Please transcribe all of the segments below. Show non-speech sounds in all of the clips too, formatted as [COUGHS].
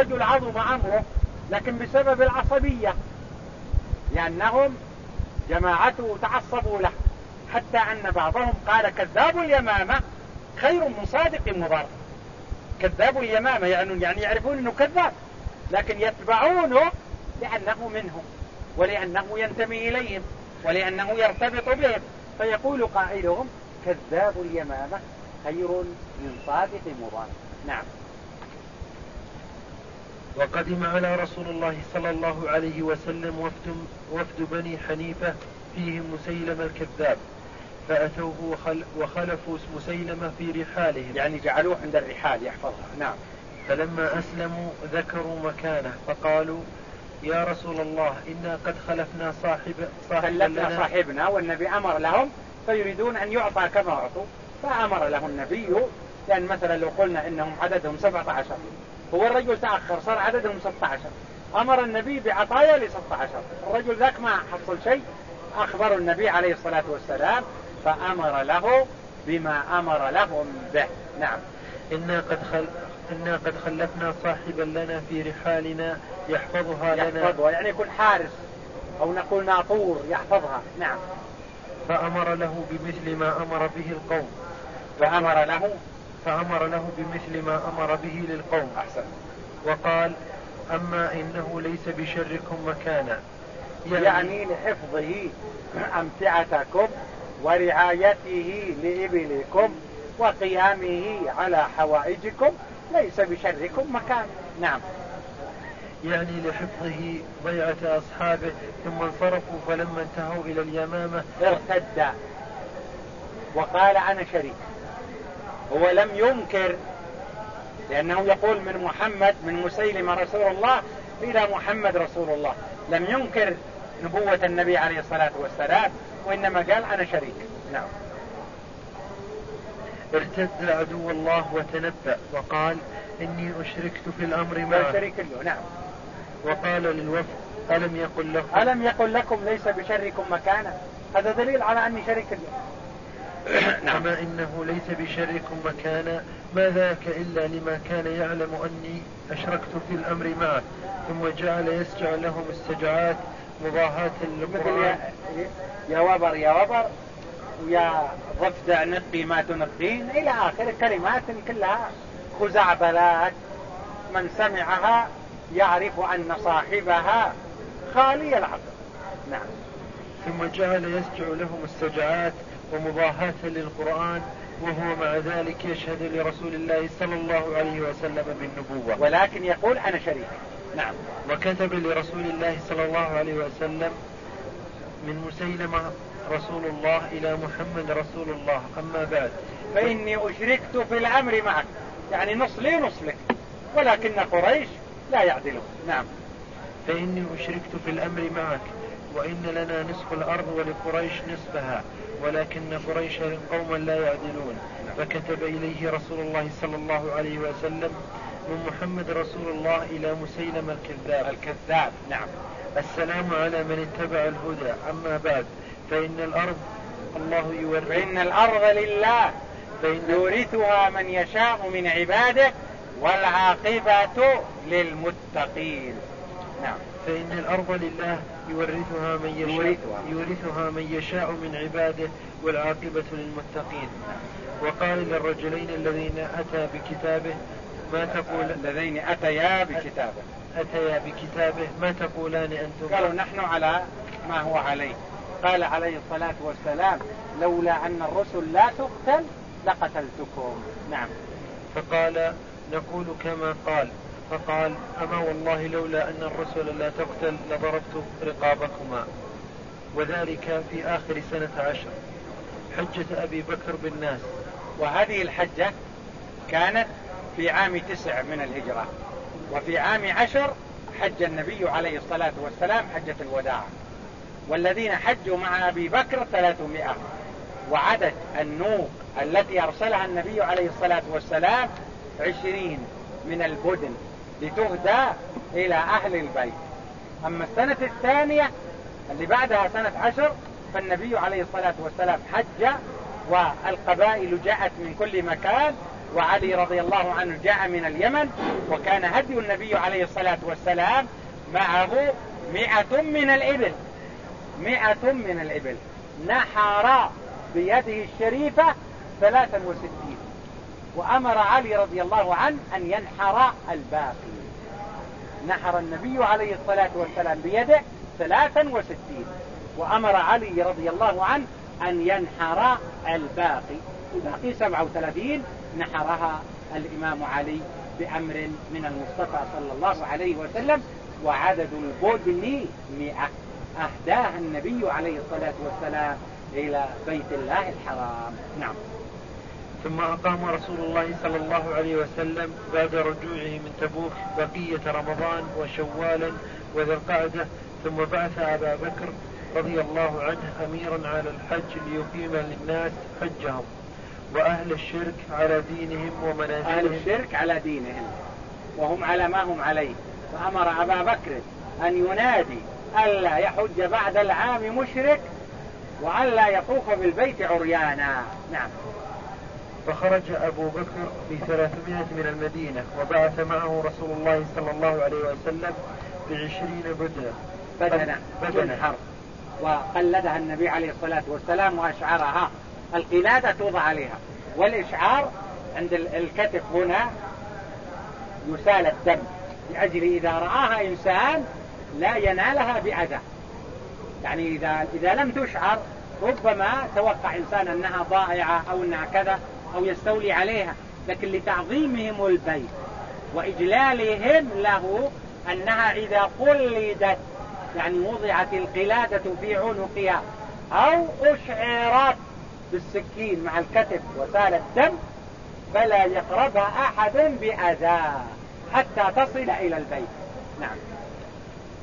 الرجل عظم أمره لكن بسبب العصبية لأنهم جماعته تعصبوا له حتى أن بعضهم قال كذاب اليمامة خير من صادق مضر. كذاب اليمامة يعني, يعني يعرفون أنه كذاب لكن يتبعونه لأنه منهم ولأنه ينتمي إليهم ولأنه يرتبط بهم. فيقول قائلهم كذاب اليمامة خير من صادق مضر. نعم. وقدم على رسول الله صلى الله عليه وسلم وفد, وفد بني حنيفة فيهم مسيلمة الكذاب فأتوه وخل وخلفوا مسيلمة في رحالهم. يعني جعلوه عند الرحال يحفظها. نعم. فلما أسلموا ذكروا مكانه فقالوا يا رسول الله إنا قد خلفنا صاحب خلفنا صاحبنا والنبي أمر لهم فيريدون أن يعطى كما أعطوا فأمر له النبي. لأن مثلا لو قلنا إنهم عددهم 17 هو الرجل تأخر صار عددهم 16 أمر النبي بعطايا ل 16 الرجل ذاك ما حصل شيء. أخبر النبي عليه الصلاة والسلام فأمر له بما أمر لهم به. نعم. إنا قد خل... إنا قد خلفنا صاحبا لنا في رحالنا يحفظها لنا. يحفظها يعني يكون حارس أو نقول ناطور يحفظها. نعم. فأمر له بمثل ما أمر به القوم. فأمر له فأمر له بمثل ما أمر به للقوم. أحسن. وقال أما إنه ليس بشركم مكانا. يعني, يعني لحفظه أمتعتكم ورعايته لإبلكم وقيامه على حوائجكم ليس بشركم مكان. نعم. يعني لحفظه ضيعة أصحابه ثم انصرفوا فلما انتهوا إلى اليمامة ارتد. وقال أنا شريك. هو لم ينكر لأنه يقول من محمد من مسيلمة رسول الله إلى محمد رسول الله. لم ينكر نبوة النبي عليه الصلاة والسلام وإنما قال أنا شريك. نعم. ارتد عدو الله وتنبأ وقال إني أشركت في الأمر ما شريك له. نعم. وقال للوفد ألم يقل لكم؟ ألم يقل لكم ليس بشركم مكانا؟ هذا دليل على أني شريك له. [COUGHS] نعم. كما إنه ليس بشركم مكانا ما ذاك إلا لما كان يعلم أني أشركت في الأمر معه ثم جعل يسجع لهم السجعات مضاهاة للقرآن. يا, يا وبر يا وبر ويا ضفدع نقي ما تنقين إلى آخر كلمات كلها خزعبلات. من سمعها يعرف أن صاحبها خالي العقل. نعم. ثم جعل يسجع لهم السجعات ومضاهاة للقرآن وهو مع ذلك يشهد لرسول الله صلى الله عليه وسلم بالنبوة. ولكن يقول أنا شريك. نعم. وكتب لرسول الله صلى الله عليه وسلم من مسيلمة رسول الله إلى محمد رسول الله. أما بعد فإني أشركت في الأمر معك. يعني نص لي نص لك. ولكن قريش لا يعدلون. نعم. فإني أشركت في الأمر معك. وإن لنا نصف الأرض ولقريش نصفها ولكن قريش قوما لا يعدلون. فكتب إليه رسول الله صلى الله عليه وسلم من محمد رسول الله إلى مسيلم الكذاب. الكذاب نعم. السلام على من اتبع الهدى. أما بعد فإن الأرض الله يورث فإن الأرض لله فإن يورثها من يشاء من عباده والعاقبة للمتقين. نعم. فإن الأرض لله يورثها من يشاء يورثها من يشاء من عباده والعاقبة للمتقين. وقال للرجلين الذين أتى بكتابه ما تقول الذين أتيا بكتابه. أتيا بكتابه ما تقولان أنتم؟ قالوا نحن على ما هو عليه. قال عليه الصلاة والسلام لولا أن الرسل لا تقتل لقتلتكم. نعم. فقال نقول كما قال. فقال أما والله لولا أن الرسل لا تقتل لضربت رقابكما. وذلك في آخر سنة عشر. حجة أبي بكر بالناس. وهذه الحجة كانت في عام تسع من الهجرة. وفي عام عشر حج النبي عليه الصلاة والسلام حجة الوداع. والذين حجوا مع أبي بكر ثلاثمائة. وعدد النوق التي أرسلها النبي عليه الصلاة والسلام عشرين من البدن. لتهدى إلى أهل البيت. أما السنة الثانية اللي بعدها سنة عشر فالنبي عليه الصلاة والسلام حج والقبائل جاءت من كل مكان وعلي رضي الله عنه جاء من اليمن وكان هدي النبي عليه الصلاة والسلام معه مئة من الإبل. مئة من الإبل. نحر بيده الشريفة ثلاثا وستين. وأمر علي رضي الله عنه أن ينحر الباقي. نحر النبي عليه الصلاة والسلام بيده ثلاثا وستين. وأمر علي رضي الله عنه أن ينحر الباقي. الباقي سبعة وثلاثين. نحرها الإمام علي بأمر من المصطفى صلى الله عليه وسلم وعدد البدن مئة. أهداها النبي عليه الصلاة والسلام إلى بيت الله الحرام. نعم. ثم أقام رسول الله صلى الله عليه وسلم بعد رجوعه من تبوك بقية رمضان وشوالا وذي القعدة ثم بعث أبا بكر رضي الله عنه أميرا على الحج ليقيم للناس حجهم وأهل الشرك على دينهم ومنازلهم. أهل الشرك على دينهم وهم على ما هم عليه. فأمر أبا بكر أن ينادي ألا يحج بعد العام مشرك وألا يطوف بالبيت عريانا. نعم. فخرج أبو بكر بثلاثمائة من المدينة وبعث معه رسول الله صلى الله عليه وسلم بعشرين بدنة. بدنة بدنة. وقلدها النبي عليه الصلاة والسلام وأشعرها. القلادة توضع عليها. والإشعار عند الكتف هنا يسال الدم لأجل إذا رآها إنسان لا ينالها بأذى. يعني إذا, إذا لم تشعر ربما توقع إنسان أنها ضائعة أو أنها كذا أو يستولي عليها لكن لتعظيمهم البيت وإجلالهم له أنها إذا قلدت يعني وضعت القلادة في عنقها أو أشعرت بالسكين مع الكتف وسال الدم فلا يقربها أحد بأذى حتى تصل إلى البيت. نعم.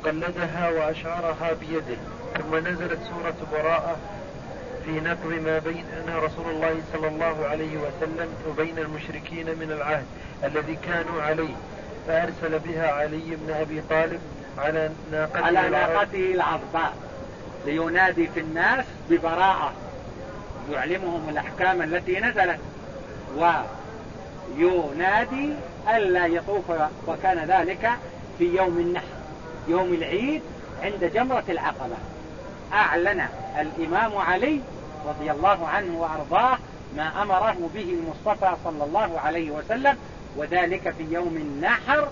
قلدها وأشعرها بيده ثم نزلت سورة براءة في نقض ما بين رسول الله صلى الله عليه وسلم وبين المشركين من العهد الذي كانوا عليه. فأرسل بها علي بن أبي طالب على ناقته على ناقته العظباء لينادي في الناس ببراءة. يعلمهم الأحكام التي نزلت. وينادي ألا يطوف وكان ذلك في يوم النحر يوم العيد عند جمرة العقبة. أعلن الإمام علي رضي الله عنه وأرضاه ما أمره به المصطفى صلى الله عليه وسلم وذلك في يوم النحر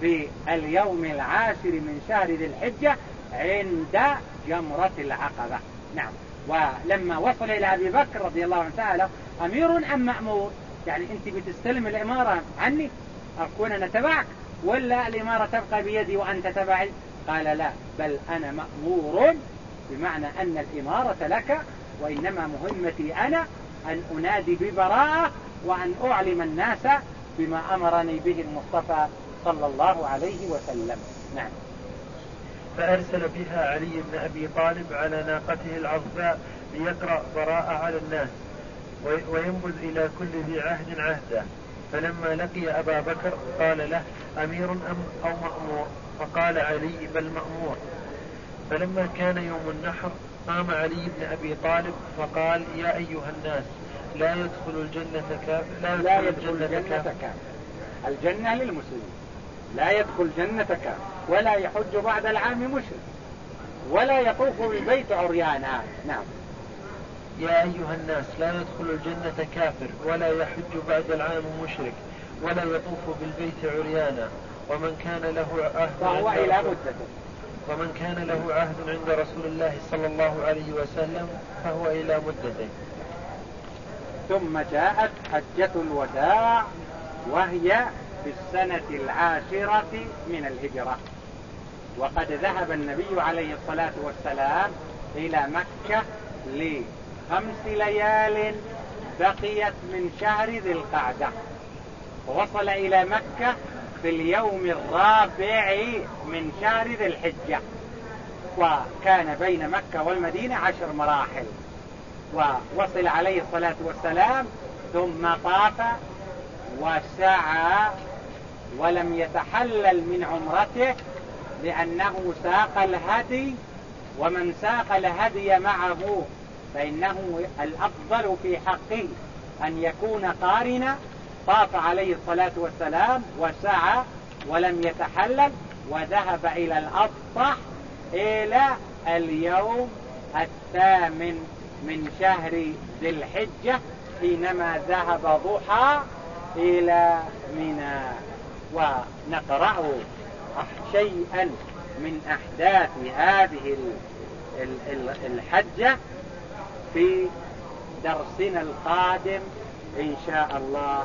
في اليوم العاشر من شهر ذي الحجة عند جمرة العقبة. نعم. ولما وصل إلى أبي بكر رضي الله عنه سأله أمير أم مأمور؟ يعني أنت بتستلم الإمارة عني؟ أكون أنا تبعك؟ ولا الإمارة تبقى بيدي وأنت تبعي؟ قال لا بل أنا مأمور بمعنى أن الإمارة لك وإنما مهمتي أنا أن أنادي ببراءة وأن أعلم الناس بما أمرني به المصطفى صلى الله عليه وسلم. نعم. فأرسل بها علي بن أبي طالب على ناقته العظباء ليقرأ براءة على الناس وينبذ إلى كل ذي عهد عهدا فلما لقي أبا بكر قال له أمير أم أو مأمور؟ فقال علي بل مأمور. فلما كان يوم النحر قام علي بن أبي طالب فقال يا أيها الناس لا يدخل الجنة كافر لا يدخل, لا يدخل الجنة, الجنة كافر الجنة للمسلمين. لا يدخل جنة كافر ولا يحج بعد العام مشرك. ولا يطوف بالبيت عريانا نعم. يا أيها الناس لا يدخل الجنة كافر. ولا يحج بعد العام مشرك. ولا يطوف بالبيت عريانا. ومن كان له عهد فهو إلى مدته ومن كان له عهد عند رسول الله صلى الله عليه وسلم فهو إلى مدته. ثم جاءت حجة الوداع وهي في السنة العاشرة من الهجرة. وقد ذهب النبي عليه الصلاة والسلام إلى مكة لخمس ليال بقيت من شهر ذي القعدة. ووصل إلى مكة في اليوم الرابع من شهر ذي الحجة. وكان بين مكة والمدينة عشر مراحل. ووصل عليه الصلاة والسلام ثم طاف وسعى ولم يتحلل من عمرته لأنه ساق الهدي. ومن ساق الهدي معه فإنه الأفضل في حقه أن يكون قارنا. طاف عليه الصلاة والسلام وسعى ولم يتحلل وذهب إلى الأبطح إلى اليوم الثامن من شهر ذي الحجة حينما ذهب ضحى إلى منى. ونقرأ شيئا من أحداث هذه الحجة في درسنا القادم إن شاء الله.